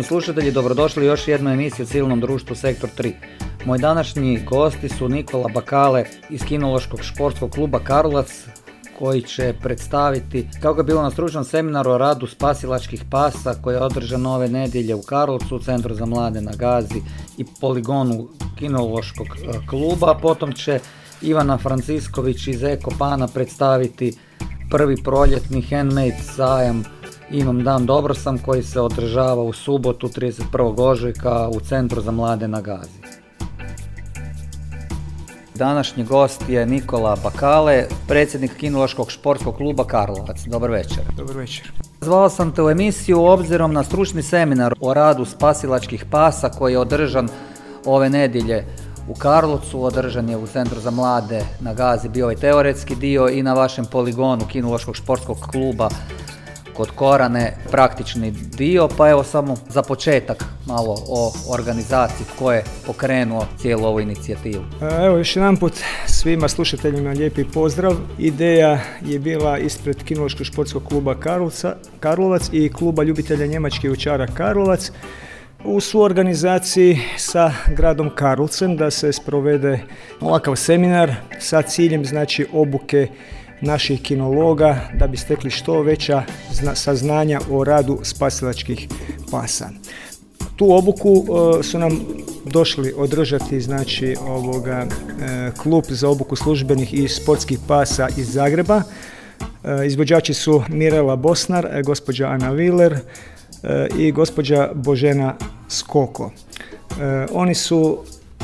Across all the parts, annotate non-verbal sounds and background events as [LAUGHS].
Poštovani slušatelji, dobrodošli u još jednu emisiju o civilnom društvu Sektor 3. Moji današnji gosti su Nikola Bakale iz Kinološkog športskog kluba Karlovac, koji će predstaviti kako je bilo na stručnom seminaru o radu spasilačkih pasa koji je održan ove nedjelje u Karlovcu, Centru za mlade na Gazi i poligonu kinološkog e, kluba. Potom će Ivana Francisković iz Ekopana predstaviti prvi proljetni handmade sajam Imam dan dobro sam koji se održava u subotu 31. ožujka u Centru za mlade na Gazi. Današnji gost je Nikola Bakale, predsjednik kinološkog športskog kluba Karlovac. Dobar večer. Dobar večer. Zvao sam te u emisiju obzirom na stručni seminar o radu spasilačkih pasa koji je održan ove nedjelje u Karlovcu, održan je u Centru za mlade na Gazi, bio je teoretski dio i na vašem poligonu kinološkog športskog kluba kod Korane praktični dio, pa evo samo za početak malo o organizaciji tko je pokrenuo cijelu ovu inicijativu. Evo još jedan put svima slušateljima lijepi pozdrav. Ideja je bila ispred Kinološkog športskog kluba Karlovac i kluba ljubitelja njemačke učara Karlovac u suorganizaciji sa gradom Karlovcem da se sprovede ovakav seminar sa ciljem znači obuke naših kinologa da bi stekli što veća saznanja o radu spasilačkih pasa. Tu obuku e, su nam došli održati znači ovoga e, klub za obuku službenih i sportskih pasa iz Zagreba. E, izvođači su Mirela Bosnar, gospođa Ana Willer i gospođa Božena Skoko. Oni su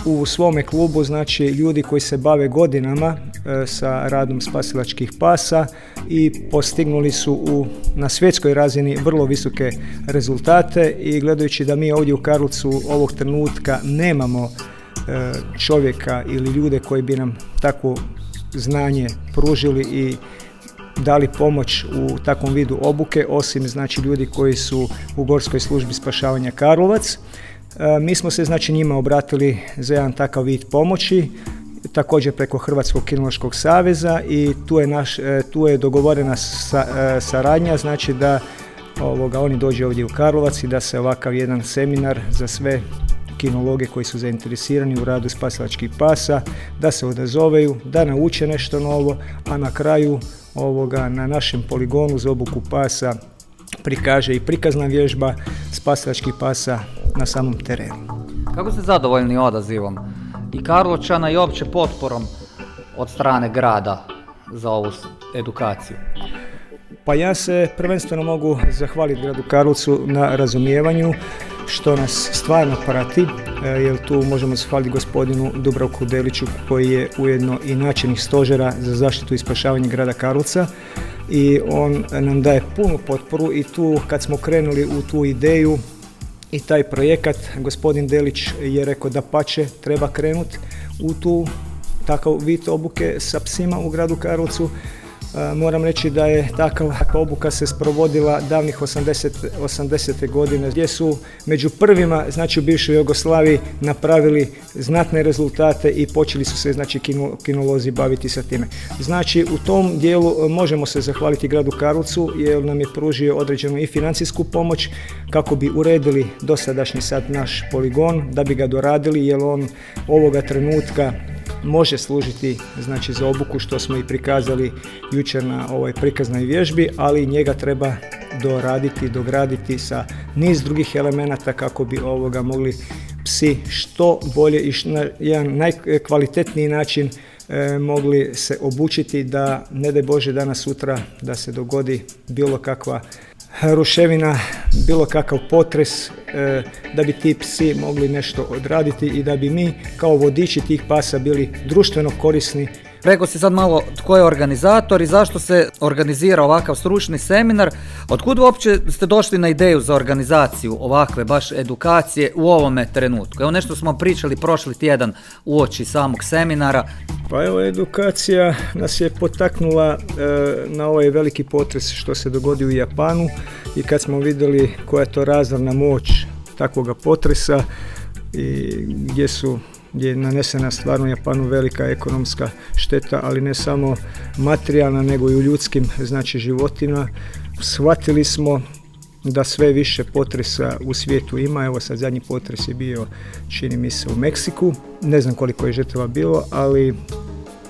u svome klubu znači ljudi koji se bave godinama e, sa radom spasilačkih pasa i postignuli su u, na svjetskoj razini vrlo visoke rezultate i gledajući da mi ovdje u Karlovcu ovog trenutka nemamo e, čovjeka ili ljude koji bi nam takvo znanje pružili i dali pomoć u takvom vidu obuke, osim znači ljudi koji su u Gorskoj službi spašavanja Karlovac. E, mi smo se znači njima obratili za jedan takav vid pomoći, također preko Hrvatskog kinološkog saveza i tu je, naš, e, tu je dogovorena sa, e, saradnja, znači da ovoga, oni dođu ovdje u Karlovac i da se ovakav jedan seminar za sve kinologe koji su zainteresirani u radu spasilačkih pasa, da se odazoveju, da nauče nešto novo, a na kraju ovoga na našem poligonu za obuku pasa prikaže i prikazna vježba spasilačkih pasa na samom terenu. Kako ste zadovoljni odazivom i Karločana i opće potporom od strane grada za ovu edukaciju? Pa ja se prvenstveno mogu zahvaliti gradu Karlovcu na razumijevanju što nas stvarno prati, e, jer tu možemo zahvaliti gospodinu Dubravku Deliću koji je ujedno i načelnik stožera za zaštitu i spašavanje grada Karlovca i on nam daje punu potporu i tu kad smo krenuli u tu ideju i taj projekat, gospodin Delić je rekao da pače treba krenuti u tu takav vid obuke sa psima u gradu Karlovcu Moram reći da je takva obuka se sprovodila davnih 80. 80. godine gdje su među prvima znači u bivšoj Jugoslaviji napravili znatne rezultate i počeli su se znači kinolozi baviti sa time. Znači u tom dijelu e, možemo se zahvaliti gradu Karlovcu jer nam je pružio određenu i financijsku pomoć kako bi uredili dosadašnji sad naš poligon da bi ga doradili jer on ovoga trenutka može služiti znači za obuku što smo i prikazali jučer na ovoj prikaznoj vježbi, ali njega treba doraditi, dograditi sa niz drugih elemenata kako bi ovoga mogli psi što bolje i na jedan najkvalitetniji način e, mogli se obučiti da ne daj Bože danas sutra da se dogodi bilo kakva ruševina, bilo kakav potres, e, da bi ti psi mogli nešto odraditi i da bi mi kao vodiči tih pasa bili društveno korisni Rekao si sad malo tko je organizator i zašto se organizira ovakav stručni seminar. Otkud uopće ste došli na ideju za organizaciju ovakve baš edukacije u ovome trenutku? Evo nešto smo pričali prošli tjedan u oči samog seminara. Pa evo edukacija nas je potaknula e, na ovaj veliki potres što se dogodio u Japanu i kad smo vidjeli koja je to razorna moć takvoga potresa i gdje su gdje je nanesena stvarno Japanu velika ekonomska šteta, ali ne samo materijalna, nego i u ljudskim znači, životima. Shvatili smo da sve više potresa u svijetu ima. Evo sad zadnji potres je bio, čini mi se, u Meksiku. Ne znam koliko je žrtava bilo, ali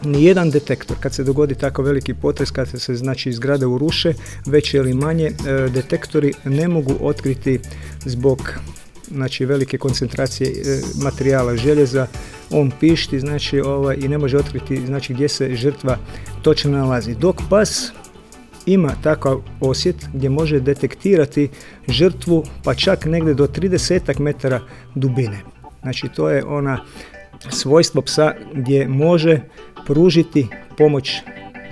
Nijedan detektor, kad se dogodi tako veliki potres, kad se znači zgrade uruše, veće ili manje, e, detektori ne mogu otkriti zbog znači velike koncentracije e, materijala željeza, on pišti znači ovaj, i ne može otkriti znači gdje se žrtva točno nalazi. Dok pas ima takav osjet gdje može detektirati žrtvu pa čak negdje do 30 metara dubine. Znači to je ona svojstvo psa gdje može pružiti pomoć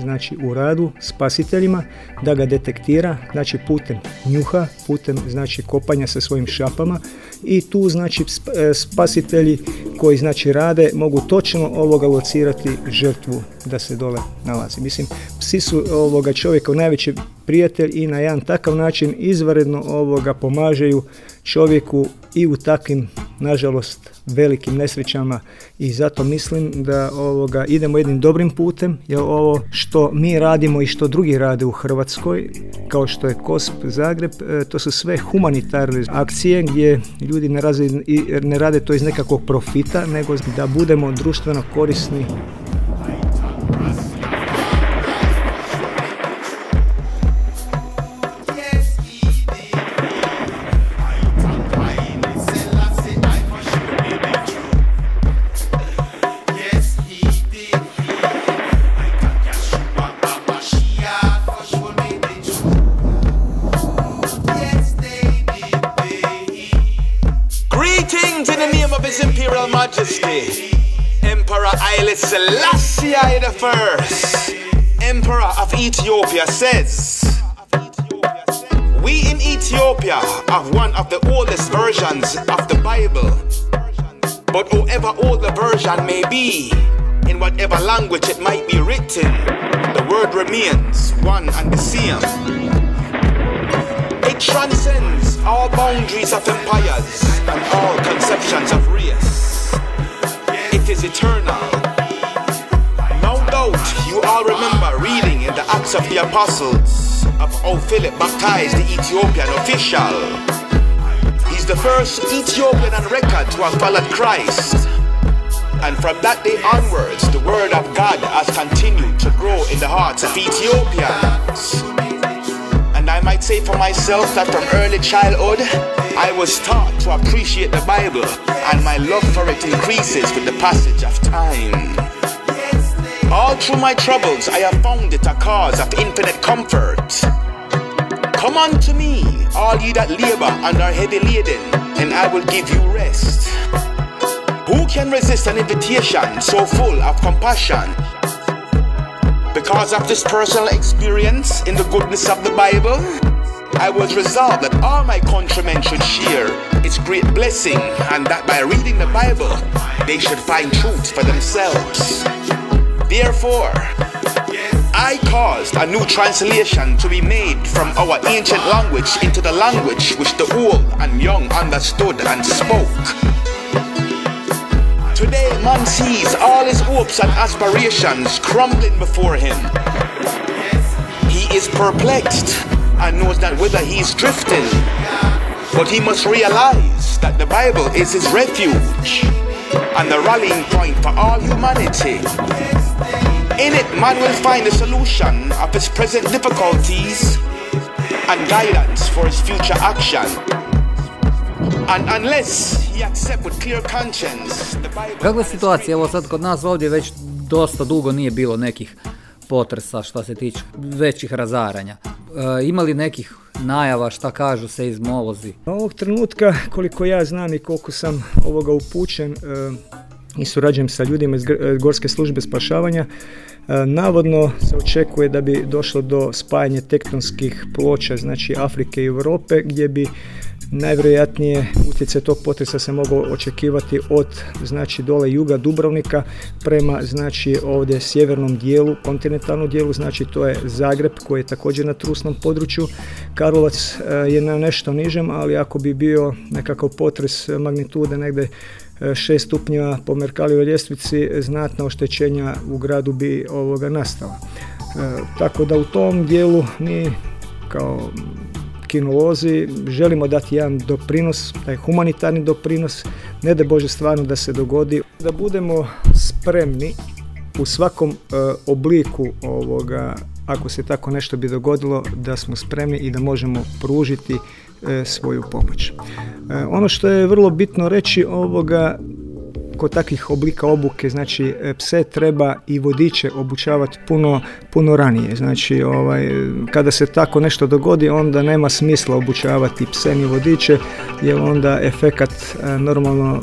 znači u radu spasiteljima da ga detektira znači putem njuha, putem znači kopanja sa svojim šapama i tu znači e, spasitelji koji znači rade mogu točno ovoga locirati žrtvu da se dole nalazi. Mislim, psi su ovoga čovjeka najveći prijatelj i na jedan takav način izvanredno ovoga pomažeju čovjeku i u takvim nažalost velikim nesrećama. I zato mislim da ovoga idemo jednim dobrim putem jer ovo što mi radimo i što drugi rade u Hrvatskoj kao što je KOSP Zagreb e, to su sve humanitarne akcije gdje ljudi ne, ne rade to iz nekakvog profita nego da budemo društveno korisni Emperor Haile Selassie I First, Emperor of Ethiopia says, We in Ethiopia have one of the oldest versions of the Bible. But however old the version may be, in whatever language it might be written, the word remains one and the same. It transcends all boundaries of empires and all conceptions of race it is eternal. No doubt you all remember reading in the Acts of the Apostles of how Philip baptized the Ethiopian official. He's the first Ethiopian on record to have followed Christ. And from that day onwards, the word of God has continued to grow in the hearts of Ethiopians. And I might say for myself that from early childhood, I was taught to appreciate the Bible, and my love for it increases with the passage of time. All through my troubles, I have found it a cause of infinite comfort. Come unto me, all ye that labor and are heavy laden, and I will give you rest. Who can resist an invitation so full of compassion? Because of this personal experience in the goodness of the Bible, I was resolved that all my countrymen should share its great blessing and that by reading the Bible, they should find truth for themselves. Therefore, I caused a new translation to be made from our ancient language into the language which the old and young understood and spoke. Today, man sees all his hopes and aspirations crumbling before him. He is perplexed and knows that whether he's drifting, but he must realize that the Bible is his refuge and the rallying point for all humanity. In it, man will find the solution of his present difficulties and guidance for his future action. Kakva je situacija? Evo sad kod nas ovdje već dosta dugo nije bilo nekih potresa što se tiče većih razaranja. E, ima li nekih najava šta kažu se iz molozi? Ovog trenutka koliko ja znam i koliko sam ovoga upućen e, i surađujem sa ljudima iz e, Gorske službe spašavanja, Navodno se očekuje da bi došlo do spajanja tektonskih ploča, znači Afrike i Europe, gdje bi Najvjerojatnije utjecaj tog potresa se mogao očekivati od znači dole juga Dubrovnika prema znači ovdje sjevernom dijelu, kontinentalnom dijelu, znači to je Zagreb koji je također na trusnom području. Karlovac eh, je na nešto nižem, ali ako bi bio nekakav potres magnitude negdje šest stupnjeva po Merkalijevoj ljestvici znatna oštećenja u gradu bi ovoga nastala. Tako da u tom dijelu mi kao kinolozi želimo dati jedan doprinos, taj humanitarni doprinos, ne da Bože stvarno da se dogodi, da budemo spremni u svakom e, obliku ovoga, ako se tako nešto bi dogodilo, da smo spremni i da možemo pružiti e, svoju pomoć. E, ono što je vrlo bitno reći ovoga, kod takvih oblika obuke, znači e, pse treba i vodiče obučavati puno, puno ranije. Znači ovaj, kada se tako nešto dogodi onda nema smisla obučavati pse ni vodiče jer onda efekat e, normalno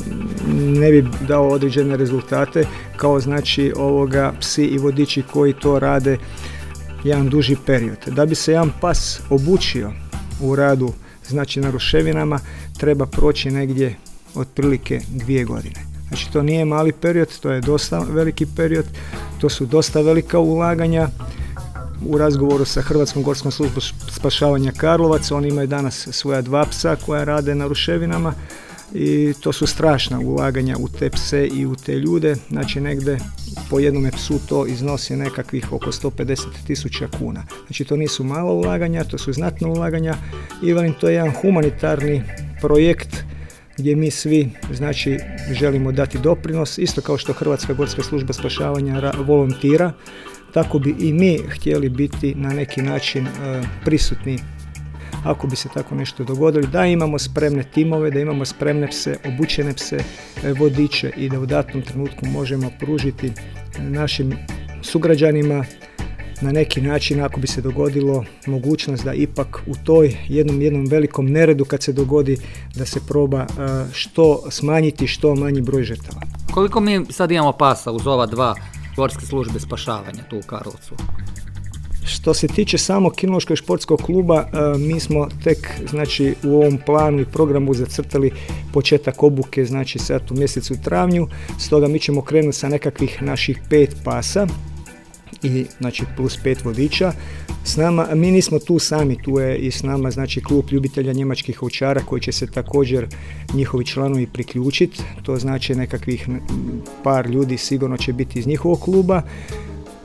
ne bi dao određene rezultate kao znači ovoga psi i vodiči koji to rade jedan duži period. Da bi se jedan pas obučio u radu znači na ruševinama treba proći negdje otprilike dvije godine. Znači to nije mali period, to je dosta veliki period, to su dosta velika ulaganja. U razgovoru sa Hrvatskom gorskom službom spašavanja Karlovac, oni imaju danas svoja dva psa koja rade na ruševinama i to su strašna ulaganja u te pse i u te ljude, znači negdje po jednome psu to iznosi nekakvih oko 150 tisuća kuna. Znači to nisu mala ulaganja, to su znatna ulaganja i velim to je jedan humanitarni projekt gdje mi svi znači želimo dati doprinos, isto kao što Hrvatska gorska služba spašavanja volontira, tako bi i mi htjeli biti na neki način e, prisutni ako bi se tako nešto dogodilo, da imamo spremne timove, da imamo spremne pse, obučene pse, e, vodiče i da u datom trenutku možemo pružiti našim sugrađanima na neki način ako bi se dogodilo mogućnost da ipak u toj jednom jednom velikom neredu kad se dogodi da se proba što smanjiti što manji broj žrtava. Koliko mi sad imamo pasa uz ova dva gorske službe spašavanja tu u Karlovcu? Što se tiče samog kinološkog športskog kluba, mi smo tek znači, u ovom planu i programu zacrtali početak obuke, znači sad u mjesecu travnju, stoga mi ćemo krenuti sa nekakvih naših pet pasa, i znači plus pet vodiča. S nama, mi nismo tu sami, tu je i s nama znači klub ljubitelja njemačkih ovčara koji će se također njihovi članovi priključiti. To znači nekakvih par ljudi sigurno će biti iz njihovog kluba,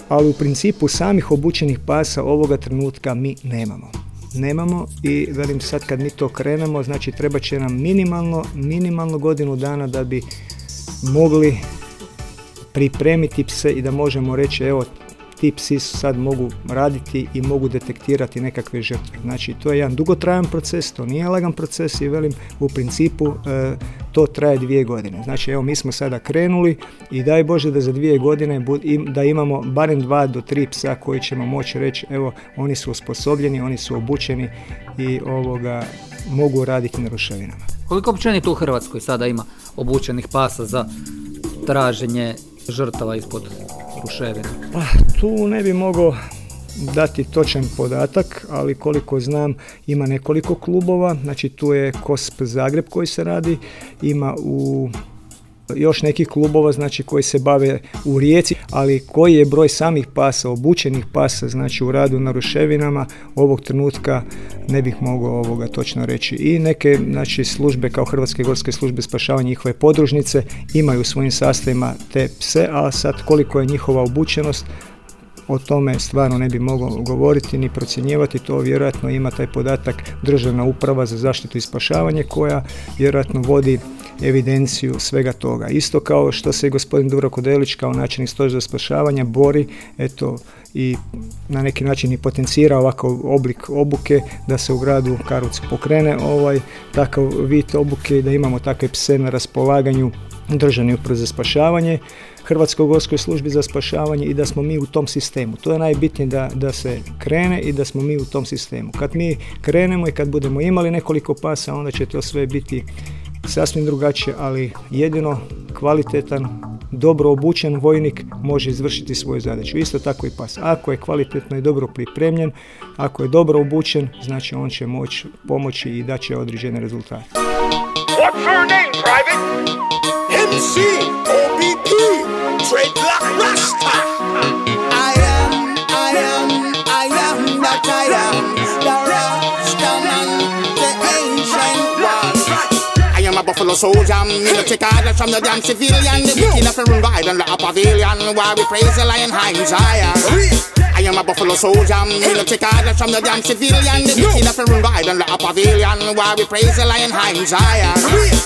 ali u principu samih obučenih pasa ovoga trenutka mi nemamo. Nemamo i velim sad kad mi to krenemo, znači treba će nam minimalno, minimalno godinu dana da bi mogli pripremiti pse i da možemo reći evo ti psi sad mogu raditi i mogu detektirati nekakve žrtve. Znači to je jedan dugotrajan proces, to nije lagan proces i velim u principu e, to traje dvije godine. Znači evo mi smo sada krenuli i daj Bože da za dvije godine da imamo barem dva do tri psa koji ćemo moći reći evo oni su osposobljeni, oni su obučeni i ovoga mogu raditi na ruševinama. Koliko općenito u Hrvatskoj sada ima obučenih pasa za traženje žrtava ispod ruševina? Pa, tu ne bi mogao dati točan podatak, ali koliko znam ima nekoliko klubova, znači tu je KOSP Zagreb koji se radi, ima u još nekih klubova znači koji se bave u Rijeci, ali koji je broj samih pasa, obučenih pasa znači u radu na ruševinama ovog trenutka ne bih mogao ovoga točno reći. I neke znači službe kao Hrvatske gorske službe spašavanja njihove podružnice imaju u svojim sastavima te pse, a sad koliko je njihova obučenost o tome stvarno ne bi mogao govoriti ni procjenjivati, to vjerojatno ima taj podatak Državna uprava za zaštitu i spašavanje koja vjerojatno vodi evidenciju svega toga. Isto kao što se gospodin Dubravko Delić kao načelnik stožera spašavanja bori eto i na neki način i potencira ovakav oblik obuke da se u gradu Karlovcu pokrene ovaj takav vid obuke da imamo takve pse na raspolaganju državni upravo za spašavanje, Hrvatskoj gorskoj službi za spašavanje i da smo mi u tom sistemu. To je najbitnije da, da se krene i da smo mi u tom sistemu. Kad mi krenemo i kad budemo imali nekoliko pasa, onda će to sve biti sasvim drugačije, ali jedino kvalitetan, dobro obučen vojnik može izvršiti svoju zadaću. Isto tako i pas. Ako je kvalitetno i dobro pripremljen, ako je dobro obučen, znači on će moći pomoći i daće određene rezultate. What's her name, Private? MC, OBP, Dreadlock Rasta. I am, I am, I am that I am. The Rasta man, the ancient one. I am a buffalo soldier. Me no take orders from the damn civilian. The wicked of a run ride on the pavilion. While we praise the lion high Zion. I am a buffalo soldier. Me no take orders from the damn civilian. The wicked of a run ride on the pavilion. While we praise the lion high Zion.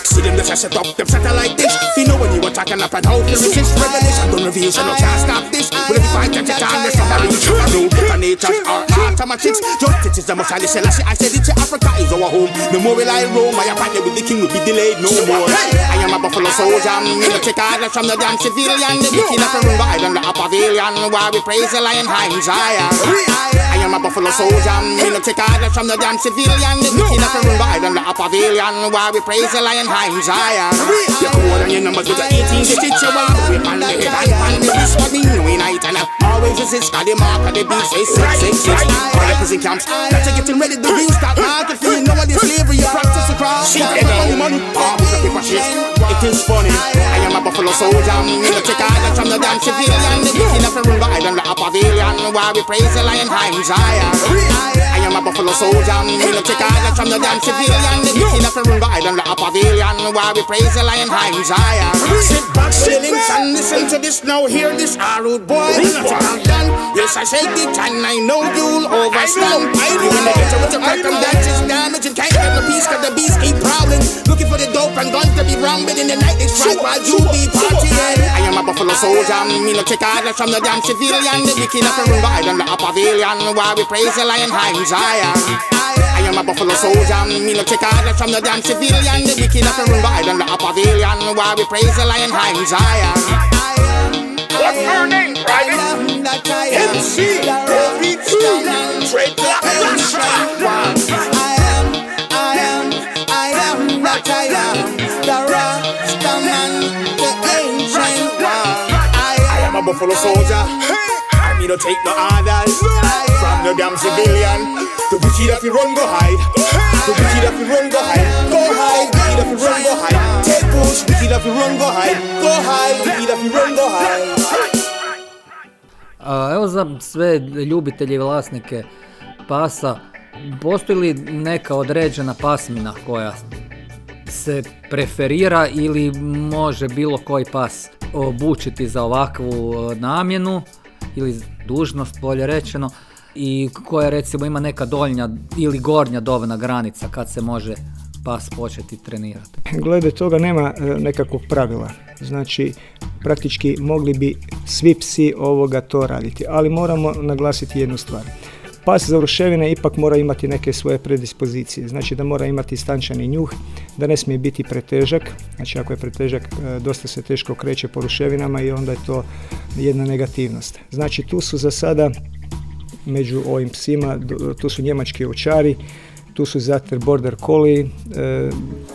See them just set up them satellite dish. You know when you attacking up and how to resist revelation. Don't reveal so no can't stop this. But if you fight that you can't, there's some reach. No better natures or automatics. Just it is the most highly Selassie. I said it to Africa is our home. The more we lie Rome, my appointment with the king will be delayed no more. I am a buffalo soldier. Me no take orders from the damn civilian. The wicked of a run ride on the pavilion. While we praise the lion high Zion. I am a buffalo soldier. Me no take orders from the damn civilian. The wicked of a run ride on the pavilion. While we praise the lion high Zion. You call on your numbers with the 18 digits you want. We on the head and on the wrist. What me know in night and always resist. Cause the mark of the beast is 666. All the prison camps. That you getting ready to restock market for you know what the slavery you practice across. Shit, money, money. Oh, it is funny. I am a buffalo soldier. Me no take orders from the damn civilian. The wicked of a run ride on the pavilion. While we praise the lion high Zion. I am a buffalo soldier. Me no take orders from the damn civilian. Wicked of a run ride on the pavilion. While we praise the lion high Zion. Sit back, chillings, and listen to this now. Hear this, ah, rude boy. Nothing I've done. Yes, I shake it, and I know you'll overstand. You in the ghetto with your crack and that is damage. You can't get the peace, cause the beast keep prowling. Looking for the dope and guns to be wrong, but in the night they strike while you be partying. I am a buffalo soldier. Me no take orders from the damn civilian. The wicked of a run ride on the pavilion. While we praise the lion high Zion. I am a buffalo soldier. Me no take orders from the damn civilian. The wicked of a run ride on the pavilion. While we praise the lion high Zion. What's her name, Private? MC, Beat Trade I am a buffalo soldier. No take no orders from the damn civilian. The wicked if you run go hide. The wicked if you run go hide. Go hide. Wicked if you run go hide. Take push. Wicked if you run go hide. Go hide. Wicked if you run go hide. Evo za sve ljubitelje i vlasnike pasa, postoji li neka određena pasmina koja se preferira ili može bilo koji pas obučiti za ovakvu e, namjenu ili dužnost bolje rečeno i koja recimo ima neka donja ili gornja dobna granica kad se može pas početi trenirati. Glede toga nema e, nekakvog pravila. Znači, praktički mogli bi svi psi ovoga to raditi. Ali moramo naglasiti jednu stvar. Pas za ruševine ipak mora imati neke svoje predispozicije. Znači da mora imati stančani njuh, da ne smije biti pretežak. Znači ako je pretežak, e, dosta se teško kreće po ruševinama i onda je to jedna negativnost. Znači tu su za sada među ovim psima, tu su njemački očari, tu su Zater Border Collie, e,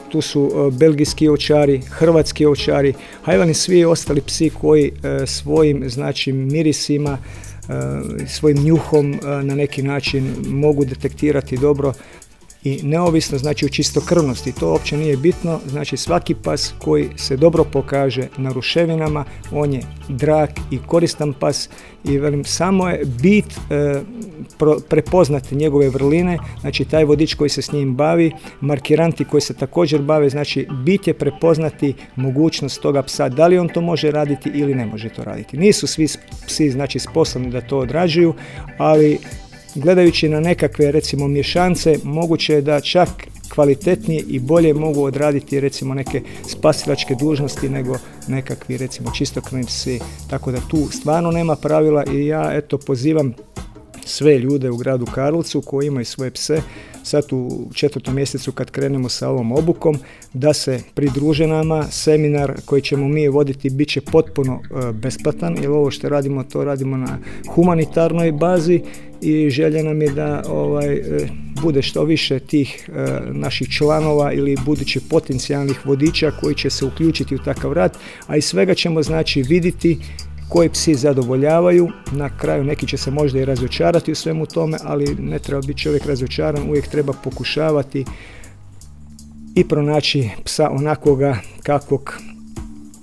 tu su e, belgijski očari, hrvatski očari, hajvani svi ostali psi koji svojim znači mirisima, svojim njuhom e, na neki način mogu detektirati dobro i neovisno znači o čistokrvnosti, to uopće nije bitno, znači svaki pas koji se dobro pokaže na ruševinama, on je drag i koristan pas i velim, samo je bit e, pro- prepoznati njegove vrline, znači taj vodič koji se s njim bavi, markiranti koji se također bave, znači bit je prepoznati mogućnost toga psa, da li on to može raditi ili ne može to raditi. Nisu svi psi znači sposobni da to odrađuju, ali gledajući na nekakve recimo mješance moguće je da čak kvalitetnije i bolje mogu odraditi recimo neke spasilačke dužnosti nego nekakvi recimo čistokrvni psi. Tako da tu stvarno nema pravila i ja eto pozivam sve ljude u gradu Karlovcu koji imaju svoje pse, sad u četvrtom mjesecu kad krenemo sa ovom obukom, da se pridruže nama, seminar koji ćemo mi voditi bit će potpuno e, besplatan, jer ovo što radimo, to radimo na humanitarnoj bazi i želja nam je da ovaj, e, bude što više tih e, naših članova ili budućih potencijalnih vodiča koji će se uključiti u takav rad, a iz svega ćemo znači vidjeti koji psi zadovoljavaju, na kraju neki će se možda i razočarati u svemu tome, ali ne treba biti čovjek razočaran, uvijek treba pokušavati i pronaći psa onakoga kakvog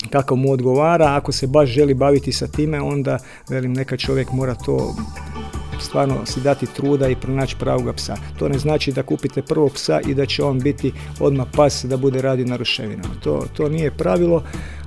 kako mu odgovara, ako se baš želi baviti sa time, onda velim neka čovjek mora to stvarno si dati truda i pronaći pravog psa. To ne znači da kupite prvog psa i da će on biti odmah pas da bude radi na ruševinama. To, to nije pravilo,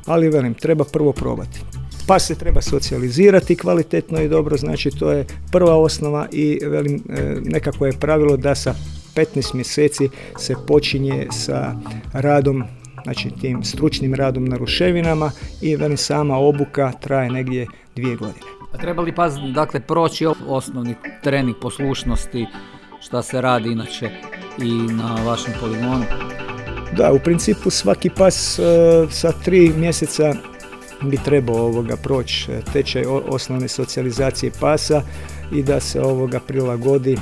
ali velim, treba prvo probati. Pas se treba socijalizirati kvalitetno i dobro, znači to je prva osnova i velim, e, nekako je pravilo da sa 15 mjeseci se počinje sa radom znači tim stručnim radom na ruševinama i velim sama obuka traje negdje dvije godine. A treba li pas dakle proći osnovni trening poslušnosti šta se radi inače i na vašem poligonu? Da, u principu svaki pas e, sa tri mjeseca bi trebao ovoga proći e, tečaj osnovne socijalizacije pasa i da se ovoga prilagodi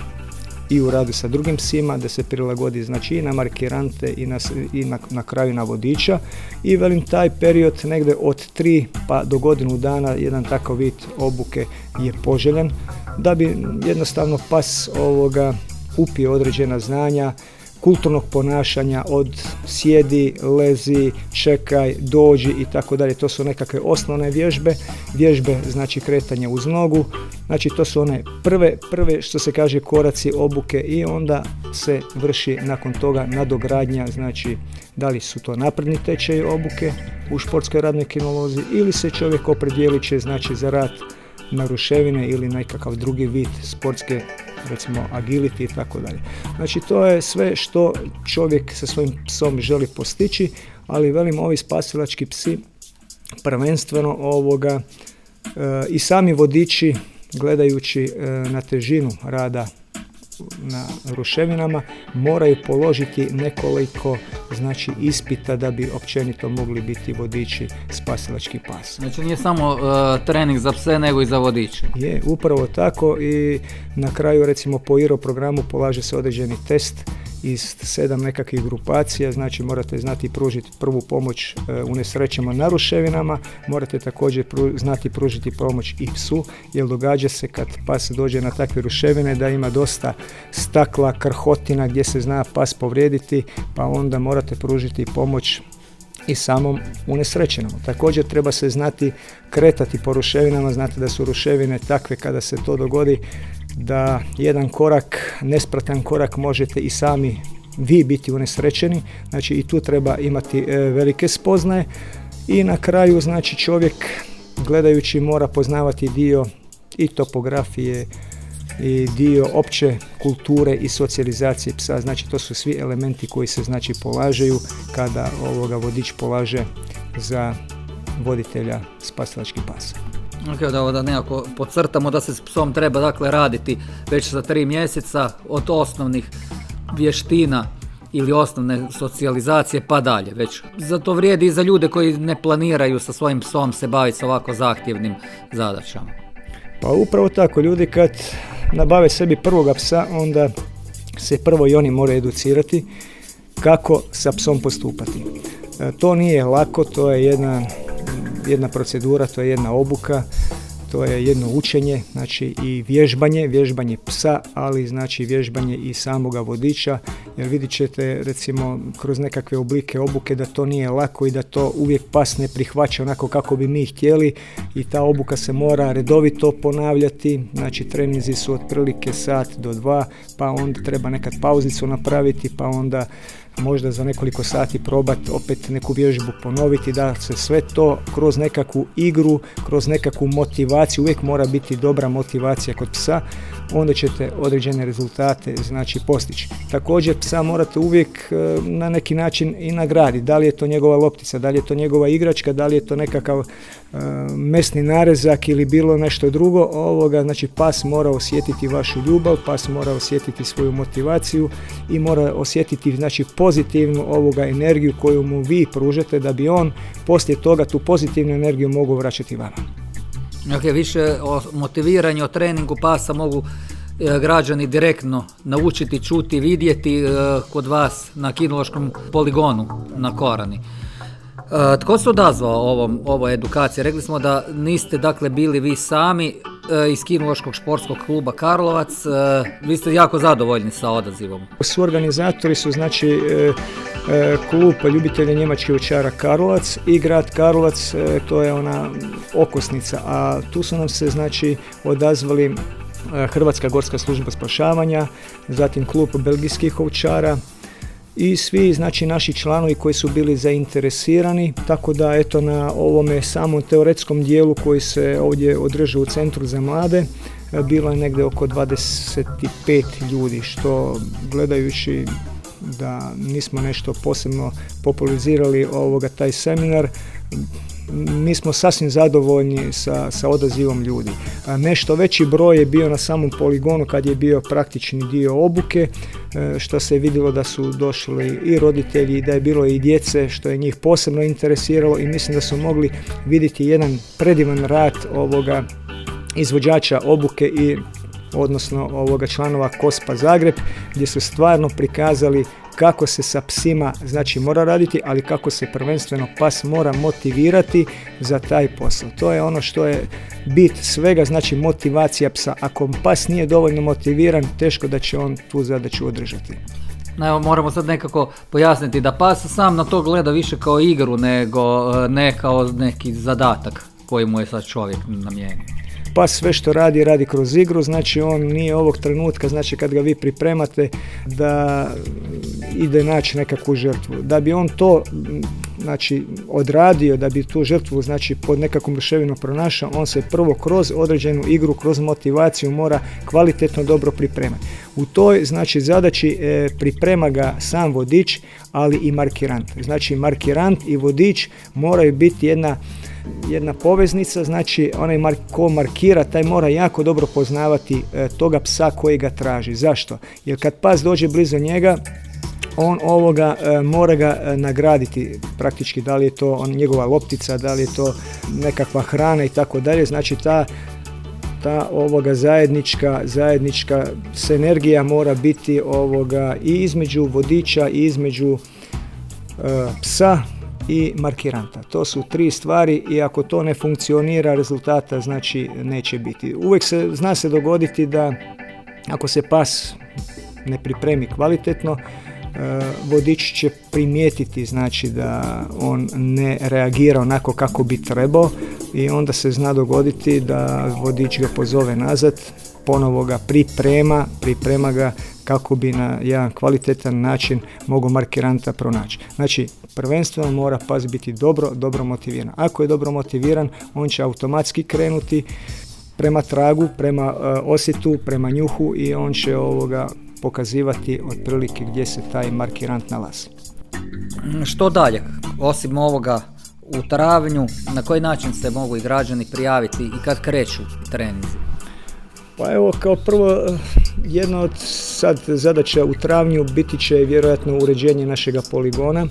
i u radu sa drugim psima, da se prilagodi znači i na markirante i na, i na, na kraju na vodiča. I velim taj period negdje od 3 pa do godinu dana jedan takav vid obuke je poželjen da bi jednostavno pas ovoga upio određena znanja kulturnog ponašanja od sjedi, lezi, čekaj, dođi i tako dalje. To su nekakve osnovne vježbe. Vježbe znači kretanje uz nogu. Znači to su one prve, prve što se kaže koraci obuke i onda se vrši nakon toga nadogradnja, znači da li su to napredni tečaj obuke u športskoj radnoj kinolozi ili se čovjek opredijelit će znači za rad na ruševine ili nekakav drugi vid sportske recimo agility i tako dalje. Znači to je sve što čovjek sa svojim psom želi postići, ali velim ovi spasilački psi prvenstveno ovoga e, i sami vodiči gledajući e, na težinu rada na ruševinama moraju položiti nekoliko znači ispita da bi općenito mogli biti vodiči spasilački pas. Znači nije samo uh, trening za pse nego i za vodiče. Je, upravo tako i na kraju recimo po IRO programu polaže se određeni test iz sedam nekakvih grupacija, znači morate znati pružiti prvu pomoć e, u nesrećama na ruševinama, morate također znati pružiti pomoć i psu, jer događa se kad pas dođe na takve ruševine da ima dosta stakla, krhotina gdje se zna pas povrijediti, pa onda morate pružiti pomoć i samom unesrećenom. Također treba se znati kretati po ruševinama, znate da su ruševine takve kada se to dogodi da jedan korak, nespratan korak možete i sami vi biti unesrećeni, znači i tu treba imati e, velike spoznaje. I na kraju znači čovjek gledajući mora poznavati dio i topografije i dio opće kulture i socijalizacije psa, znači to su svi elementi koji se znači polažaju kada ovoga vodič polaže za voditelja spasilačkih pasa. Ok, da, da nekako podcrtamo da se s psom treba dakle raditi već za tri mjeseca od osnovnih vještina ili osnovne socijalizacije pa dalje već. Zato vrijedi i za ljude koji ne planiraju sa svojim psom se baviti sa ovako zahtjevnim zadaćama. Pa upravo tako, ljudi kad nabave sebi prvoga psa, onda se prvo i oni moraju educirati kako sa psom postupati. E, to nije lako, to je jedna jedna procedura, to je jedna obuka, to je jedno učenje, znači i vježbanje, vježbanje psa, ali znači vježbanje i samoga vodiča, jer vidit ćete recimo kroz nekakve oblike obuke da to nije lako i da to uvijek pas ne prihvaća onako kako bi mi htjeli i ta obuka se mora redovito ponavljati, znači treninzi su otprilike sat do dva, pa onda treba nekad pauzicu napraviti, pa onda možda za nekoliko sati probati opet neku vježbu ponoviti, da se sve to kroz nekakvu igru, kroz nekakvu motivaciju, uvijek mora biti dobra motivacija kod psa, onda ćete određene rezultate znači postići. Također psa morate uvijek e, na neki način i nagraditi, da li je to njegova loptica, da li je to njegova igračka, da li je to nekakav e, mesni narezak ili bilo nešto drugo, ovoga, znači pas mora osjetiti vašu ljubav, pas mora osjetiti svoju motivaciju i mora osjetiti znači pozitivnu ovoga energiju koju mu vi pružate da bi on poslije toga tu pozitivnu energiju mogu vraćati vama. Ok, više o motiviranju, o treningu pasa mogu e, građani direktno naučiti, čuti, vidjeti e, kod vas na kinološkom poligonu na Korani. E, tko se odazvao ovom, ovoj edukaciji? Rekli smo da niste dakle bili vi sami iz Kinološkog športskog kluba Karlovac. E, vi ste jako zadovoljni sa odazivom. Su organizatori su znači klub ljubitelja njemačkih učara Karlovac i grad Karlovac, to je ona okosnica, a tu su nam se znači odazvali Hrvatska gorska služba spašavanja, zatim klub belgijskih ovčara, i svi znači naši članovi koji su bili zainteresirani, tako da eto na ovome samom teoretskom dijelu koji se ovdje održuje u Centru za mlade, e, bilo je negdje oko 25 ljudi, što gledajući da nismo nešto posebno popularizirali ovoga taj seminar, mi smo sasvim zadovoljni sa, sa odazivom ljudi. Nešto veći broj je bio na samom poligonu kad je bio praktični dio obuke, e, što se je vidjelo da su došli i roditelji, da je bilo i djece, što je njih posebno interesiralo i mislim da su mogli vidjeti jedan predivan rad ovoga izvođača obuke i odnosno ovoga članova Kospa Zagreb gdje su stvarno prikazali kako se sa psima znači mora raditi, ali kako se prvenstveno pas mora motivirati za taj posao. To je ono što je bit svega, znači motivacija psa. Ako pas nije dovoljno motiviran, teško da će on tu zadaću održati. Evo, moramo sad nekako pojasniti da pas sam na to gleda više kao igru nego ne kao neki zadatak koji mu je sad čovjek namijenio pa sve što radi, radi kroz igru, znači on nije ovog trenutka, znači kad ga vi pripremate da ide naći nekakvu žrtvu. Da bi on to znači odradio, da bi tu žrtvu znači pod nekakvom ruševinom pronašao, on se prvo kroz određenu igru, kroz motivaciju mora kvalitetno dobro pripremati. U toj znači zadaći e, priprema ga sam vodič, ali i markirant. Znači markirant i vodič moraju biti jedna jedna poveznica, znači onaj mar ko markira, taj mora jako dobro poznavati e, toga psa koji ga traži. Zašto? Jer kad pas dođe blizu njega, on ovoga e, mora ga e, nagraditi praktički da li je to on, njegova loptica, da li je to nekakva hrana i tako dalje. Znači ta ta ovoga zajednička zajednička sinergija mora biti ovoga i između vodiča i između psa i markiranta. To su tri stvari i ako to ne funkcionira rezultata znači neće biti. Uvijek se zna se dogoditi da ako se pas ne pripremi kvalitetno, e, vodič će primijetiti znači da on ne reagira onako kako bi trebao i onda se zna dogoditi da vodič ga pozove nazad, ponovo ga priprema, priprema ga kako bi na jedan kvalitetan način mogu markiranta pronaći. Znači, prvenstveno mora pas biti dobro, dobro motiviran. Ako je dobro motiviran, on će automatski krenuti prema tragu, prema uh, osjetu, prema njuhu i on će ovoga pokazivati otprilike gdje se taj markirant nalazi. Što dalje? Osim ovoga u travnju, na koji način se mogu i građani prijaviti i kad kreću treninzi? Pa evo, kao prvo, jedna od sad zadaća u travnju biti će vjerojatno uređenje našega poligona,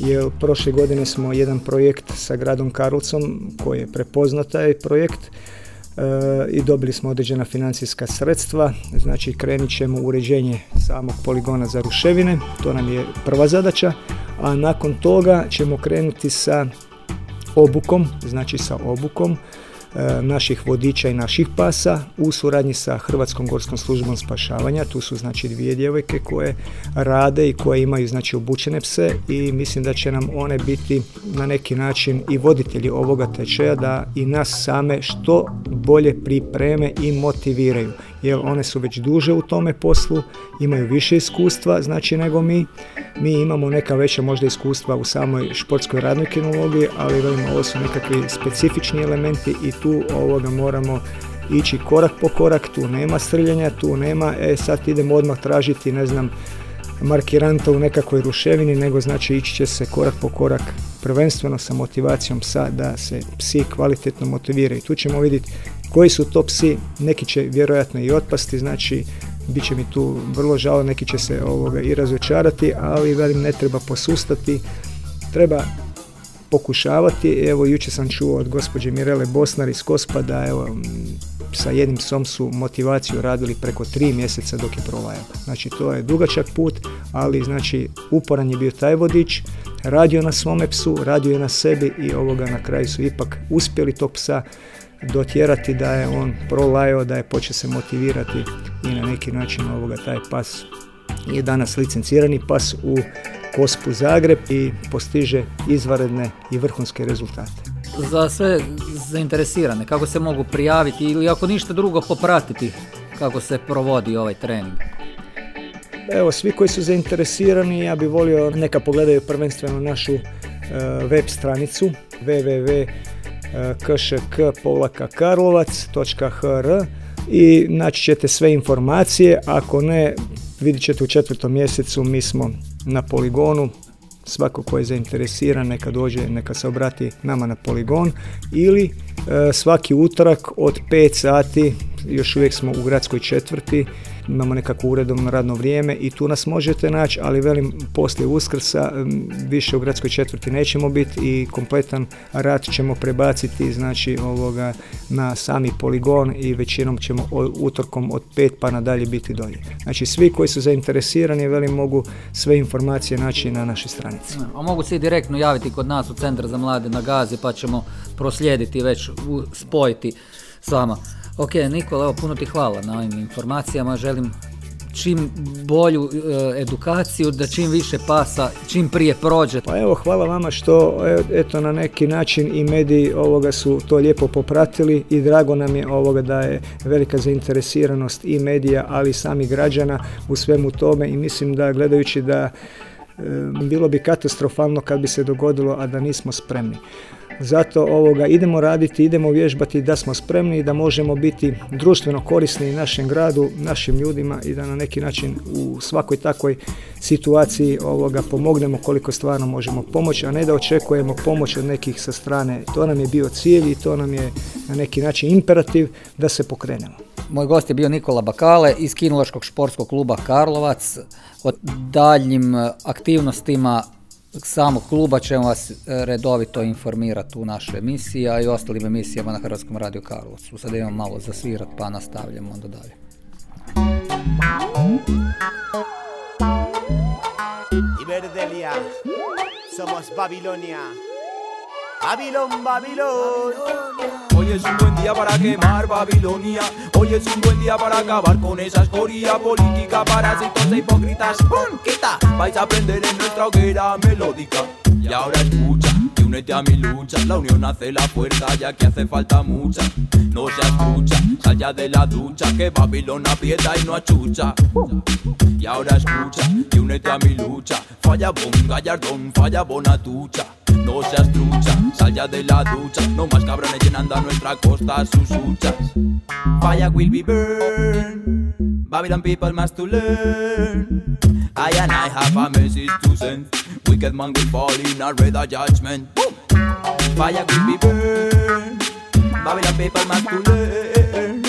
jer prošle godine smo jedan projekt sa gradom Karlovcom koji je prepoznat taj projekt e, i dobili smo određena financijska sredstva, znači krenit ćemo uređenje samog poligona za ruševine, to nam je prva zadaća, a nakon toga ćemo krenuti sa obukom, znači sa obukom naših vodiča i naših pasa u suradnji sa Hrvatskom gorskom službom spašavanja. Tu su znači dvije djevojke koje rade i koje imaju znači obučene pse i mislim da će nam one biti na neki način i voditelji ovoga tečaja da i nas same što bolje pripreme i motiviraju jer one su već duže u tome poslu, imaju više iskustva znači nego mi. Mi imamo neka veća možda iskustva u samoj športskoj radnoj kinologiji, ali velim, ovo su nekakvi specifični elementi i tu ovoga moramo ići korak po korak, tu nema srljanja, tu nema, e sad idemo odmah tražiti, ne znam, markiranta u nekakvoj ruševini, nego znači ići će se korak po korak prvenstveno sa motivacijom psa da se psi kvalitetno motiviraju. Tu ćemo vidjeti koji su to psi, neki će vjerojatno i otpasti, znači bit će mi tu vrlo žao, neki će se ovoga i razočarati, ali velim ne treba posustati, treba pokušavati. Evo jučer sam čuo od gospođe Mirele Bosnar iz Kospa da evo sa jednim psom su motivaciju radili preko tri mjeseca dok je provajao. Znači to je dugačak put, ali znači uporan je bio taj vodič, radio na svome psu, radio je na sebi i ovoga na kraju su ipak uspjeli tog psa dotjerati da je on prolajao, da je počeo se motivirati i na neki način ovoga taj pas je danas licencirani pas u Kospu Zagreb i postiže izvanredne i vrhunske rezultate. Za sve zainteresirane, kako se mogu prijaviti ili ako ništa drugo popratiti kako se provodi ovaj trening? Evo, svi koji su zainteresirani, ja bih volio neka pogledaju prvenstveno našu e, web stranicu www.kšk-karlovac.hr i naći ćete sve informacije. Ako ne, vidjet ćete u četvrtom mjesecu, mi smo na poligonu, svako ko je zainteresiran neka dođe, neka se obrati nama na poligon ili e, svaki utorak od 5 sati, još uvijek smo u gradskoj četvrti, imamo nekakvo uredovno radno vrijeme i tu nas možete naći, ali velim poslije Uskrsa više u gradskoj četvrti nećemo biti i kompletan rad ćemo prebaciti znači ovoga na sami poligon i većinom ćemo utorkom od pet pa nadalje biti dolje. Znači svi koji su zainteresirani velim mogu sve informacije naći na našoj stranici. A mogu se direktno javiti kod nas u Centar za mlade na Gazi pa ćemo proslijediti već spojiti s vama. Ok, Nikola, evo puno ti hvala na ovim informacijama. Želim čim bolju e, edukaciju, da čim više pasa, čim prije prođe. Pa evo, hvala vama što e, eto na neki način i mediji ovoga su to lijepo popratili i drago nam je ovoga da je velika zainteresiranost i medija, ali i samih građana u svemu tome i mislim da gledajući da e, bilo bi katastrofalno kad bi se dogodilo, a da nismo spremni. Zato ovoga idemo raditi, idemo vježbati da smo spremni i da možemo biti društveno korisni našem gradu, našim ljudima i da na neki način u svakoj takvoj situaciji ovoga pomognemo koliko stvarno možemo pomoći, a ne da očekujemo pomoć od nekih sa strane. To nam je bio cilj i to nam je na neki način imperativ da se pokrenemo. Moj gost je bio Nikola Bakale iz Kinološkog športskog kluba Karlovac. O daljnjim aktivnostima samog kluba ćemo vas e, redovito informirati u našoj emisiji, a i ostalim emisijama na Hrvatskom radiju Karlovcu. Sada imamo malo za svirat pa nastavljamo onda dalje. Iberdelia, somos Babilonia. Babilón, Babilón. Hoy es un buen día para quemar Babilonia. Hoy es un buen día para acabar con esa escoria política, parásitos e hipócritas. ¡Pum! ¡Quita! Vais a aprender en nuestra hoguera melódica. Y ahora escucha y únete a mi lucha. La unión hace la fuerza, ya que hace falta mucha. No se escucha, sal ya de la ducha, que Babilón aprieta y no achucha. Y ahora escucha y únete a mi lucha. Falla bon, gallardón, falla bonatucha. No seas trucha, sal ya de la ducha. No más cabrones llenando a nuestra costa sus huchas. Fire will be burned. Babylon people must to learn. I and I have a message to send. Wicked man will fall in a red judgment. Fire will be burned. Babylon people must to learn.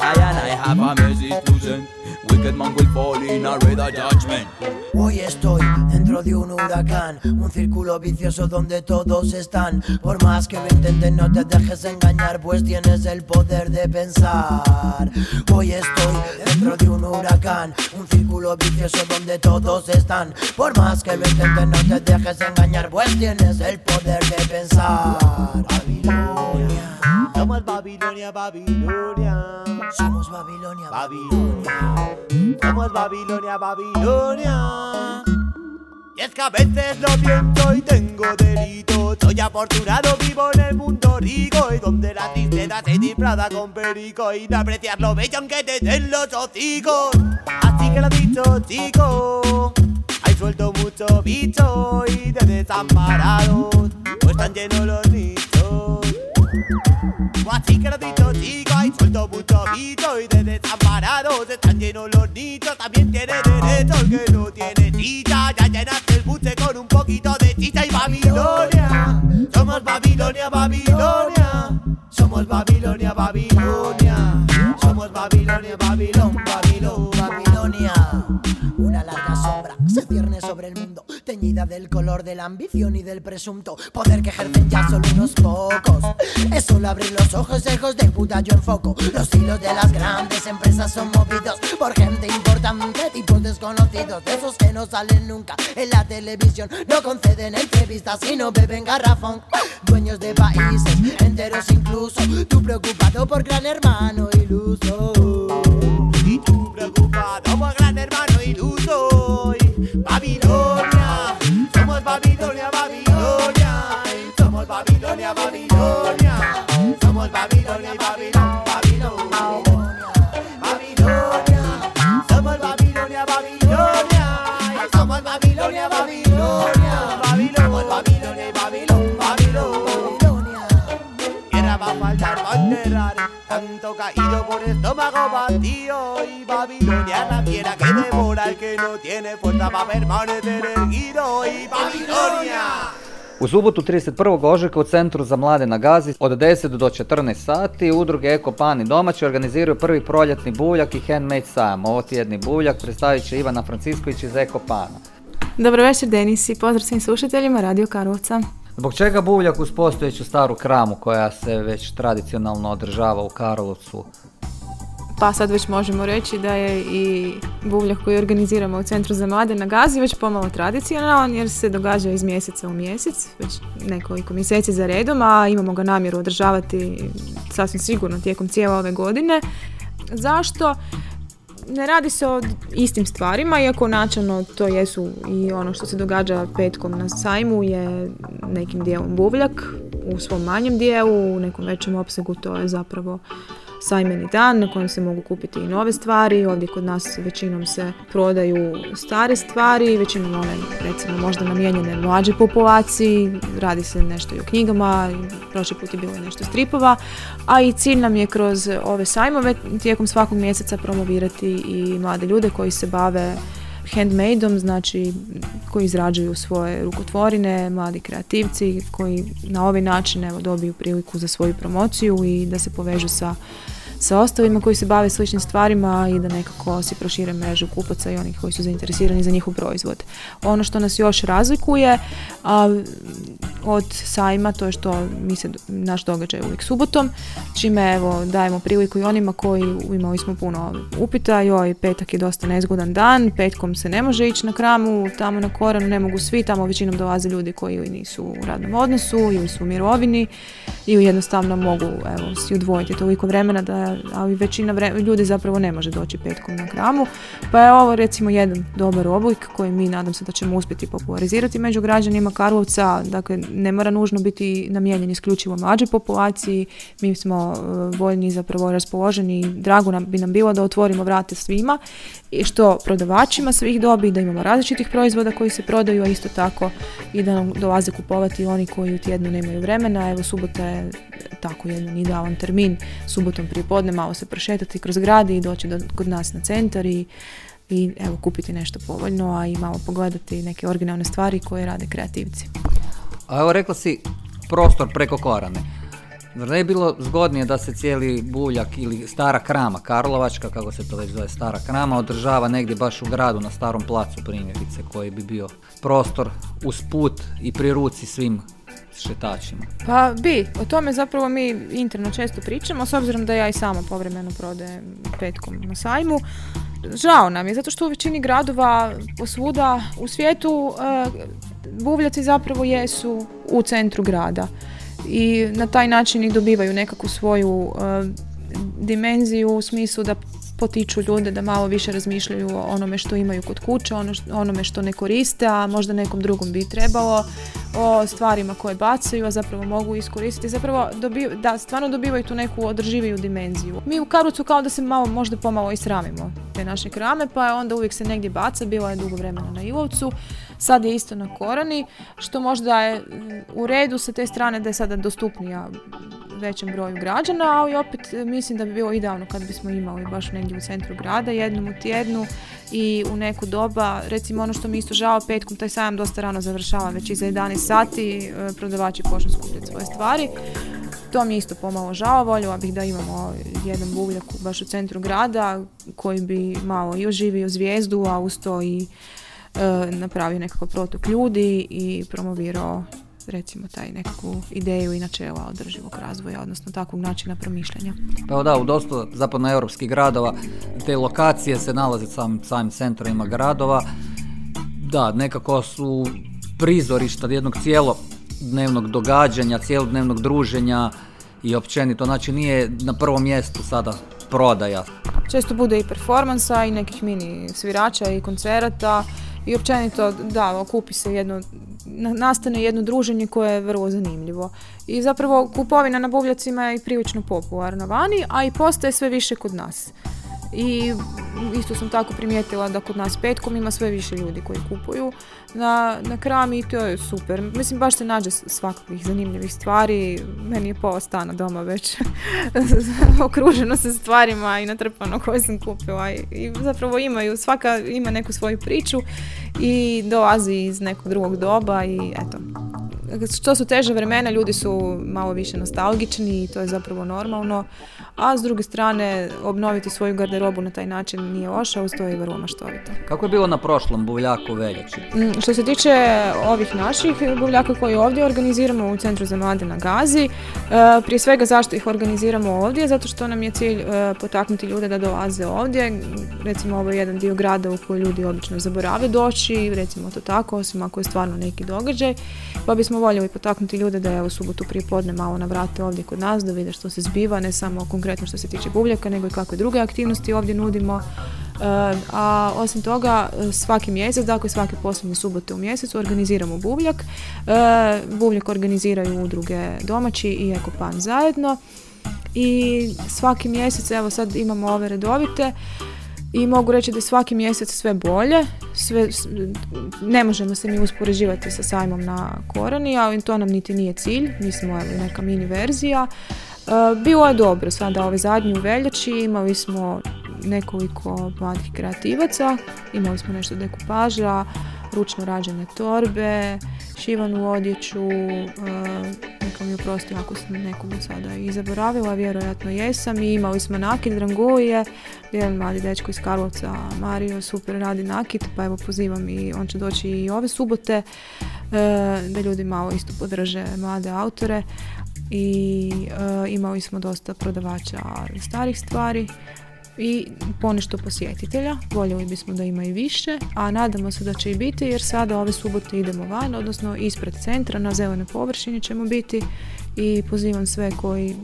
I and I have a message to send. Wicked man will fall in a judgment. Hoy estoy dentro de un huracán, un círculo vicioso donde todos están. Por más que lo intenten, no te dejes engañar, pues tienes el poder de pensar. Hoy estoy dentro de un huracán, un círculo vicioso donde todos están. Por más que lo intenten, no te dejes engañar, pues tienes el poder de pensar. Babilonia, Somos Babilonia, Babilonia. somos Babilonia. Babilonia. Somos Babilonia, Babilonia. Y es que a veces lo pienso y tengo delito. Soy afortunado, vivo en el mundo rico. Y donde la tristeza se disfraza con perico. Y no apreciar lo bello aunque te den los hocicos. Así que lo dicho, chico. Hay suelto mucho bicho y de desamparados. Pues están llenos los nichos. Así que lo dicho, chico, hay suelto mucho bicho y de desamparados están llenos los nichos. También tiene derecho el que no tiene chicha. Ya llenaste el buche con un poquito de chicha y Babilonia. Somos Babilonia, Babilonia. Somos Babilonia, Babilonia. Somos Babilonia, Babilón, del color de la ambición y del presunto poder que ejercen ya solo unos pocos. Es solo abrir los ojos, hijos de puta, yo enfoco. Los hilos de las grandes empresas son movidos por gente importante, tipos desconocidos, de esos que no salen nunca en la televisión. No conceden entrevistas y no beben garrafón. Dueños de países enteros incluso, tú preocupado por gran hermano iluso. Y tú preocupado por gran hermano iluso Babilonia, Babilonia, Babilonia. Somos Babilonia y Babilonia, Babilonia. Babilonia. Somos Babilonia, Babilonia. Somos Babilonia, Babilonia. Somos Babilonia y Babilonia, Babilonia. Tierra va a faltar para enterrar. Tanto caído por estómago vacío y Babilonia la piedra que devora el que no tiene fuerza para permanecer erguido y Babilonia. U subotu 31. ožujka u Centru za mlade na Gazi od 10 do 14 sati udruge Eko Pan i domaći organiziraju prvi proljetni buljak i handmade sajam. Ovo tjedni buljak predstavit će Ivana Francisković iz Eko Pana. Dobro večer Denis i pozdrav svim slušateljima Radio Karlovca. Zbog čega buljak uz postojeću staru kramu koja se već tradicionalno održava u Karlovcu? Pa sad već možemo reći da je i buvljak koji organiziramo u Centru za mlade na Gazi već pomalo tradicionalan jer se događa iz mjeseca u mjesec, već nekoliko mjeseci za redom, a imamo ga namjeru održavati sasvim sigurno tijekom cijele ove godine. Zašto? Ne radi se o istim stvarima, iako načelno to jesu i ono što se događa petkom na sajmu je nekim dijelom buvljak, u svom manjem dijelu, u nekom većem opsegu to je zapravo sajmeni dan na kojem se mogu kupiti i nove stvari. Ovdje kod nas većinom se prodaju stare stvari, većinom one recimo možda namijenjene mlađe populaciji, radi se nešto i o knjigama, prošli put je bilo nešto stripova, a i cilj nam je kroz ove sajmove tijekom svakog mjeseca promovirati i mlade ljude koji se bave handmadeom, znači koji izrađuju svoje rukotvorine, mladi kreativci koji na ovaj način evo, dobiju priliku za svoju promociju i da se povežu sa sa ostalima koji se bave sličnim stvarima i da nekako si prošire mrežu kupaca i onih koji su zainteresirani za njihov proizvod. Ono što nas još razlikuje a, od sajma, to je što mi se, naš događaj uvijek subotom, čime evo dajemo priliku i onima koji imali smo puno upita, joj petak je dosta nezgodan dan, petkom se ne može ići na kramu, tamo na koranu ne mogu svi, tamo većinom dolaze ljudi koji ili nisu u radnom odnosu ili su u mirovini ili jednostavno mogu evo, si udvojiti toliko vremena da ali većina ljudi zapravo ne može doći petkom na kramu. Pa je ovo recimo jedan dobar oblik koji mi nadam se da ćemo uspjeti popularizirati među građanima Karlovca. Dakle, ne mora nužno biti namijenjen isključivo mlađoj populaciji. Mi smo e, voljni zapravo raspoloženi i drago nam bi nam bilo da otvorimo vrate svima i što prodavačima svih dobi, da imamo različitih proizvoda koji se prodaju, a isto tako i da nam dolaze kupovati oni koji u tjednu nemaju vremena. Evo, subota je tako jedan idealan termin, subotom prije podne malo se prošetati kroz grad i doći do, kod nas na centar i, i evo kupiti nešto povoljno, a i malo pogledati neke originalne stvari koje rade kreativci. A evo rekla si prostor preko Korane. Zar ne je bilo zgodnije da se cijeli buljak ili stara krama, Karlovačka, kako se to već zove stara krama, održava negdje baš u gradu na starom placu primjerice, koji bi bio prostor uz put i pri ruci svim šetačima? Pa bi, o tome zapravo mi interno često pričamo, s obzirom da ja i sama povremeno prodajem petkom na sajmu. Žao nam je, zato što u većini gradova posvuda u svijetu e, buvljaci zapravo jesu u centru grada i na taj način i dobivaju nekakvu svoju e, dimenziju u smislu da potiču ljude da malo više razmišljaju o onome što imaju kod kuće, ono onome što ne koriste, a možda nekom drugom bi trebalo, o stvarima koje bacaju, a zapravo mogu iskoristiti. Zapravo da stvarno dobivaju tu neku održiviju dimenziju. Mi u Karlovcu kao da se malo možda pomalo i sramimo te naše krame, pa onda uvijek se negdje baca, bilo je dugo vremena na Ilovcu, sad je isto na Korani, što možda je u redu sa te strane da je sada dostupnija većem broju građana, ali opet e, mislim da bi bilo idealno kad bismo imali baš negdje u centru grada, jednom u tjednu i u neku doba, recimo ono što mi isto žao, petkom taj sajam dosta rano završava, već iza 11 sati e, prodavači počnu skupljati svoje stvari. To mi isto pomalo žao, voljela bih da imamo jedan buvljak baš u centru grada koji bi malo i oživio zvijezdu, a uz to i napravio nekakav protok ljudi i promovirao recimo taj nekakvu ideju i načela održivog razvoja, odnosno takvog načina promišljanja. Pa da, u dosta zapadnoeuropskih gradova te lokacije se nalaze sam, samim centrima gradova. Da, nekako su prizorišta jednog dnevnog događanja, cijelodnevnog druženja i općenito, znači nije na prvom mjestu sada prodaja. Često bude i performansa i nekih mini svirača i koncerata i općenito da, okupi se jedno nastane jedno druženje koje je vrlo zanimljivo. I zapravo kupovina na buvljacima je i prilično popularna vani, a i postaje sve više kod nas. I isto sam tako primijetila da kod nas petkom ima sve više ljudi koji kupuju na, na krami i to je super. Mislim, baš se nađe svakakvih zanimljivih stvari. Meni je pola stana doma već [LAUGHS] okruženo sa stvarima i natrpano koje sam kupila. I, I zapravo imaju, svaka ima neku svoju priču i dolazi iz nekog drugog doba i eto, što su teže vremena, ljudi su malo više nostalgični i to je zapravo normalno, a s druge strane obnoviti svoju garderobu na taj način nije loše, uz to je vrlo maštovito. Kako je bilo na prošlom buvljaku veljači? Mm, Što se tiče ovih naših buvljaka koje ovdje organiziramo u Centru za mlade na Gazi, e, prije svega zašto ih organiziramo ovdje? Zato što nam je cilj e, potaknuti ljude da dolaze ovdje. Recimo ovo je jedan dio grada u koji ljudi obično zaborave doći, recimo to tako, osim ako je stvarno neki događaj. Pa bismo voljeli potaknuti ljude da evo subotu prije podne malo navrate ovdje kod nas, da vide što se zbiva, ne samo konkretno što se tiče buvljaka, nego i kakve druge aktivnosti ovdje nudimo. E, a osim toga svaki mjesec, dakle svake posljednje subote u mjesecu organiziramo buvljak. E, Buvljak organiziraju udruge domaći i Ekopan zajedno. I svaki mjesec, evo sad imamo ove redovite, i mogu reći da je svaki mjesec sve bolje, sve, ne možemo se mi uspoređivati sa sajmom na Korani, ali to nam niti nije cilj, mi smo evo, neka mini verzija. E, bilo je dobro, sada ove zadnje u veljači imali smo nekoliko mladih kreativaca, imali smo nešto dekupaža, ručno rađene torbe, šivanu odjeću, neka mi oprosti ako sam nekoga sada i zaboravila, vjerojatno jesam. I imali smo nakit drangulije, jedan mladi dečko iz Karlovca, Mario, super radi nakit, pa evo pozivam i on će doći i ove subote, e, da ljudi malo isto podrže mlade autore. I e, imali smo dosta prodavača starih stvari i ponešto posjetitelja. Voljeli bismo da ima i više, a nadamo se da će i biti jer sada ove subote idemo van, odnosno ispred centra na zelenoj površini ćemo biti i pozivam sve koji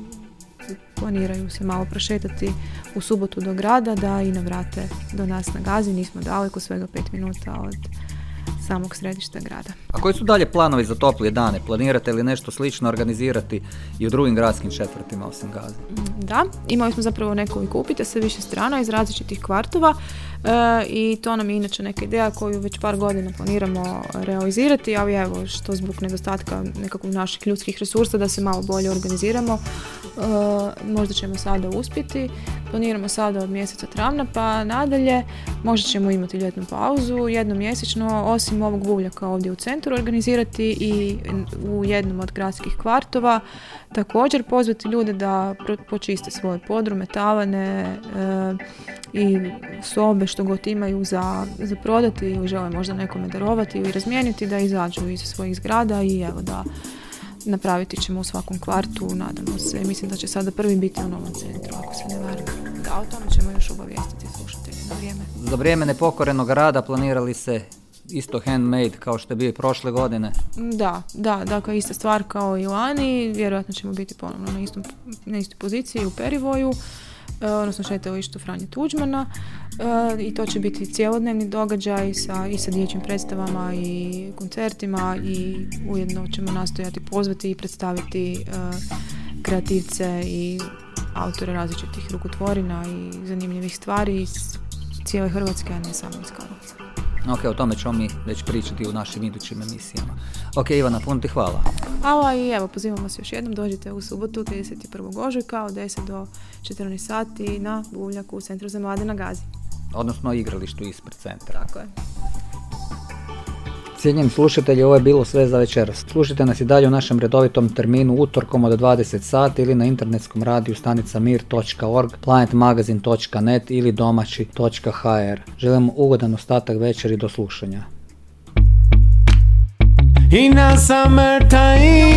planiraju se malo prošetati u subotu do grada da i navrate do nas na gazi, nismo daleko, svega pet minuta od samog središta grada. A koji su dalje planovi za toplije dane? Planirate li nešto slično organizirati i u drugim gradskim četvrtima osim Gaze? Da, imali smo zapravo nekoliko upita sa više strana iz različitih kvartova e, i to nam je inače neka ideja koju već par godina planiramo realizirati, ali evo što zbog nedostatka nekakvog naših ljudskih resursa da se malo bolje organiziramo, e, možda ćemo sada uspjeti. Planiramo sada od mjeseca travna pa nadalje, možda ćemo imati ljetnu pauzu jednomjesečno, osim ovog buvljaka ovdje u centru organizirati i u jednom od gradskih kvartova. Također pozvati ljude da počiste svoje podrume, tavane e, i sobe što god imaju za, za prodati ili žele možda nekome darovati ili razmijeniti da izađu iz svojih zgrada i evo da napraviti ćemo u svakom kvartu, nadamo se. Mislim da će sada prvi biti u novom centru, ako se ne varam. Da, o tome ćemo još obavijestiti slušatelji na vrijeme. Za vrijeme nepokorenog rada planirali se isto handmade kao što je bio i prošle godine. Da, da, dakle ista stvar kao i lani, vjerojatno ćemo biti ponovno na, istom, na istoj poziciji u Perivoju, odnosno šetalištu Franje Tuđmana e, i to će biti cjelodnevni događaj sa, i sa dječjim predstavama i koncertima i ujedno ćemo nastojati pozvati i predstaviti e, kreativce i autore različitih rukotvorina i zanimljivih stvari iz cijele Hrvatske, a ne samo iz Karlovca. Ok, o tome ćemo mi već pričati u našim idućim emisijama. Ok, Ivana, puno ti hvala. Hvala i evo, pozivamo vas još jednom, dođite u subotu 31. ožujka od 10 do 14 sati na Buvljaku u Centru za mlade na Gazi. Odnosno igralištu ispred centra. Tako je. Cijenjeni slušatelji, ovo je bilo sve za večeras. Slušajte nas i dalje u našem redovitom terminu utorkom od 20 sati ili na internetskom radiju stanica mir.org, planetmagazin.net ili domaći.hr. Želim ugodan ostatak večeri do slušanja. In a summertime,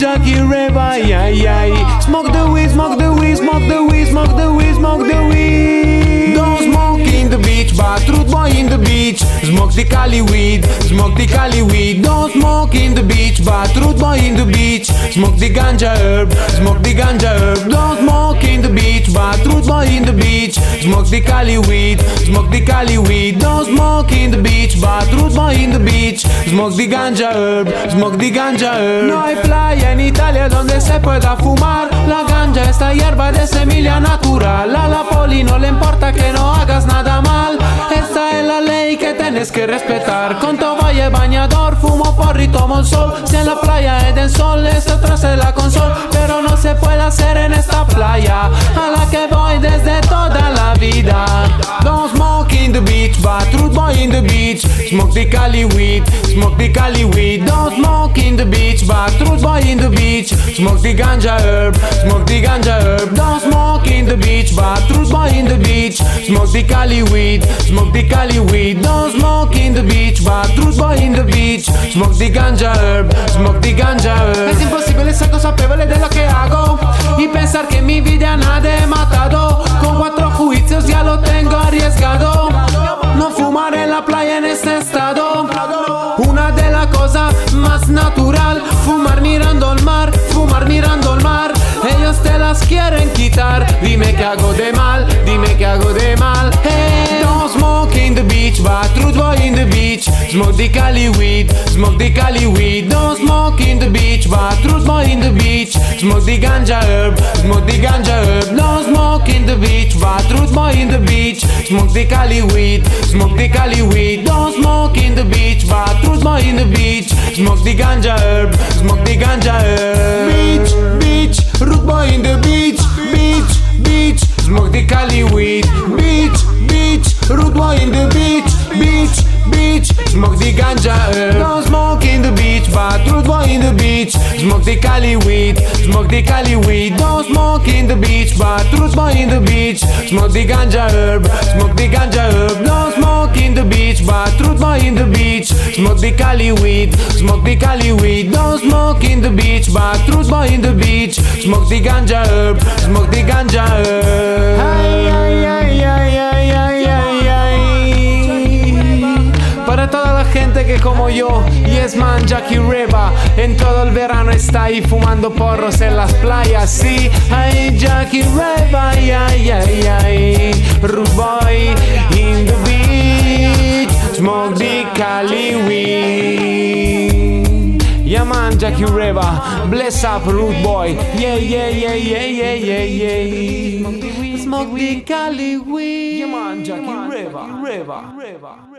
Jackie Reva, yeah, yeah. Smoke the weed, smoke the weed, smoke the weed, smoke the weed, smoke the weed. Don't smoke in the beach, truth boy in the beach. Smoke the Cali weed, smoke the Cali weed. Don't smoke in the beach, truth boy in the beach. Smoke the ganja herb, smoke the ganja herb. Don't smoke in the beach, but truth boy in the beach. Smoke the Cali weed, smoke the Cali weed. Don't smoke in the beach, but truth boy in the beach. Smoke the ganja herb, smoke the ganja herb. No hay playa en Italia donde se pueda fumar. La ganja esta hierba de semilla natural. A la poli no le importa que no haga tienes que respetar. Con toalla bañador, fumo porro y tomo el sol. Si en la playa es del sol, es atrás de la. Pero no se puede hacer en esta playa a la que voy desde toda la vida. Don't smoke in the beach, but rude boy in the beach. Smoke the Cali weed, smoke the Cali weed. Don't smoke in the beach, but rude boy in the beach. Smoke the ganja herb, smoke the ganja herb. Don't smoke in the beach, but rude boy in the beach. Smoke the Cali weed, smoke the Cali weed. Don't smoke in the beach, but rude boy in the beach. Smoke the ganja herb, smoke the ganja herb. Es imposible ser consapevole de lo hago y pensar que mi vida nadie he Con cuatro juicios ya lo tengo arriesgado. No fumar en la playa en este estado. Las quieren quitar. Dime que hago de mal, dime que hago de mal. Hey, don't smoke in the beach, but truth boy in the beach. Smoke the Cali weed, smoke the Cali weed. Don't smoke in the beach, but truth boy in the beach. Smoke the ganja herb, smoke the ganja herb. Don't smoke in the beach, but truth boy in the beach. Smoke the Cali weed, smoke the Cali weed. Don't smoke in the beach, but truth boy in the beach. Smoke the ganja herb, smoke the ganja herb. Beach, root boy in the beach, beach, beach. Smoke the Cali weed, beach, beach, root boy in the beach, beach, beach. Smoke the ganja herb. Don't smoke in the beach, but root boy in the beach. Smoke the Cali weed, smoke the Cali weed. Don't smoke in the beach, but root boy in the beach. Smoke the ganja herb, smoke the ganja herb. Don't smoke in the beach, but root boy in the beach. Smoke the Cali weed, smoke the Cali weed. Don't smoke in the beach, but root boy in the beach. Smoke the ganja herb, smoke the ganja herb. Ay, ay, ay, ay, ay, ay, ay, gente que como yo, Yes Man, Jackie Reba, en todo el verano está ahí fumando porros en las playas, sí. Ay, Jackie Reba, ay, ay, ay, ay. Rude boy in the beach, smoke the Cali. Yeah man, Jackie Reba, bless up Rude Boy, yeah, yeah, yeah, yeah, yeah, yeah, yeah. Smoke the Cali weed. Yeah man, Jackie Reba, Reba, Reba.